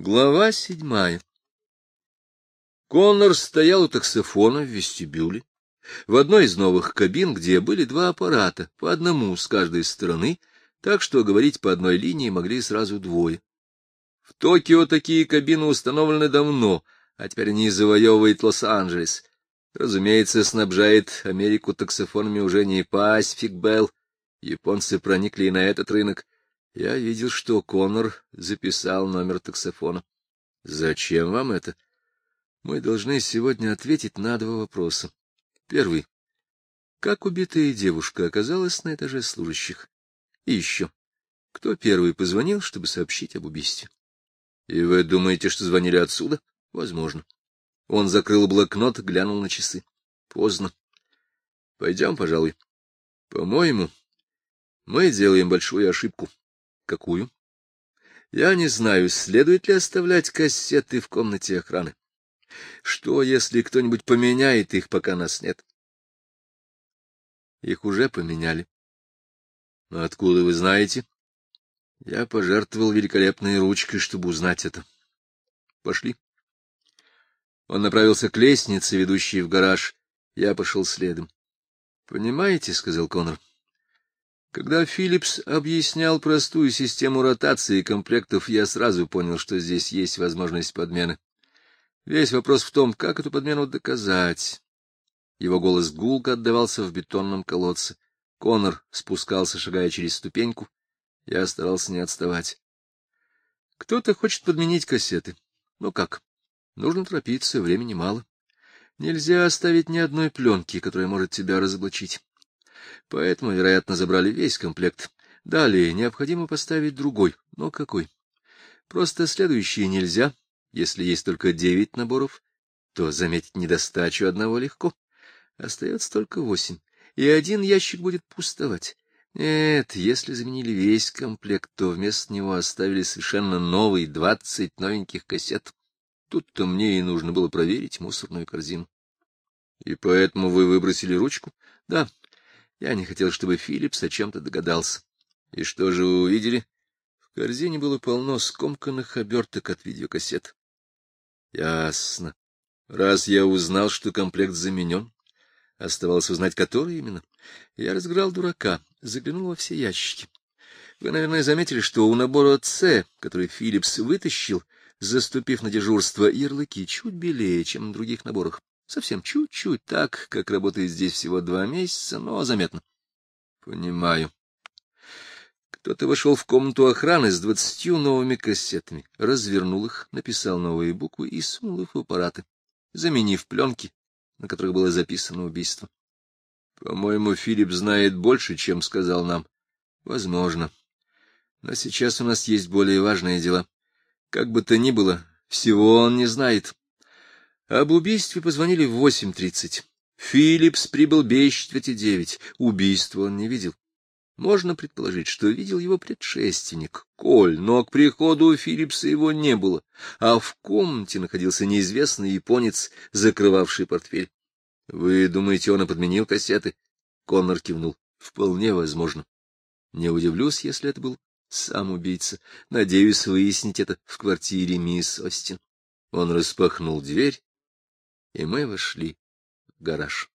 Глава седьмая Коннор стоял у таксофона в вестибюле, в одной из новых кабин, где были два аппарата, по одному с каждой стороны, так что говорить по одной линии могли сразу двое. В Токио такие кабины установлены давно, а теперь они завоевывают Лос-Анджелес. Разумеется, снабжает Америку таксофонами уже не Pacific Bell. Японцы проникли и на этот рынок. Я видел, что Коннор записал номер таксофона. — Зачем вам это? — Мы должны сегодня ответить на два вопроса. Первый. Как убитая девушка оказалась на этаже служащих? И еще. Кто первый позвонил, чтобы сообщить об убийстве? И вы думаете, что звонили отсюда? Возможно. Он закрыл блокнот, глянул на часы. Поздно. Пойдем, пожалуй. По-моему, мы делаем большую ошибку. Какую? Я не знаю, следует ли оставлять кассеты в комнате охраны. Что, если кто-нибудь поменяет их, пока нас нет? Их уже поменяли. Но откуда вы знаете? Я пожертвовал великолепной ручкой, чтобы узнать это. Пошли. Он направился к лестнице, ведущей в гараж. Я пошел следом. — Понимаете, — сказал Конор, — когда Филлипс объяснял простую систему ротации комплектов, я сразу понял, что здесь есть возможность подмены. Весь вопрос в том, как эту подмену доказать. Его голос гулко отдавался в бетонном колодце. Конор спускался, шагая через ступеньку. Я старался не отставать. Кто-то хочет подменить кассеты. Ну как? Нужно торопиться, времени мало. Нельзя оставить ни одной пленки, которая может тебя разоблачить. Поэтому, вероятно, забрали весь комплект. Далее необходимо поставить другой. Но какой? Просто следующий нельзя, если есть только девять наборов, то заметить недостачу одного легко. Остается только восемь, и один ящик будет пустовать. Нет, если заменили весь комплект, то вместо него оставили совершенно новый двадцать новеньких кассет. Тут-то мне и нужно было проверить мусорную корзину. — И поэтому вы выбросили ручку? — Да. Я не хотел, чтобы Филлипс о чем-то догадался. — И что же вы увидели? В корзине было полно скомканных оберток от видеокассет. Ясно. Раз я узнал, что комплект заменен, оставалось узнать, который именно. Я разыграл дурака, заглянул во все ящики. Вы, наверное, заметили, что у набора «С», который Филлипс вытащил, заступив на дежурство, ярлыки чуть белее, чем на других наборах. Совсем чуть-чуть, так, как работает здесь всего два месяца, но заметно. Понимаю. Кто-то вошел в комнату охраны с двадцатью новыми кассетами, развернул их, написал новые буквы и сунул их в аппараты, заменив пленки, на которых было записано убийство. По-моему, Филипп знает больше, чем сказал нам. Возможно. Но сейчас у нас есть более важные дела. Как бы то ни было, всего он не знает. Об убийстве позвонили в восемь тридцать. Филлипс прибыл без четверти девять. Убийства он не видел. Можно предположить, что видел его предшественник, Коль, но к приходу Филлипса его не было, а в комнате находился неизвестный японец, закрывавший портфель. — Вы думаете, он и подменил кассеты? Коннор кивнул. — Вполне возможно. Не удивлюсь, если это был сам убийца. Надеюсь выяснить это в квартире мисс Остин. Он распахнул дверь, и мы вошли в гараж.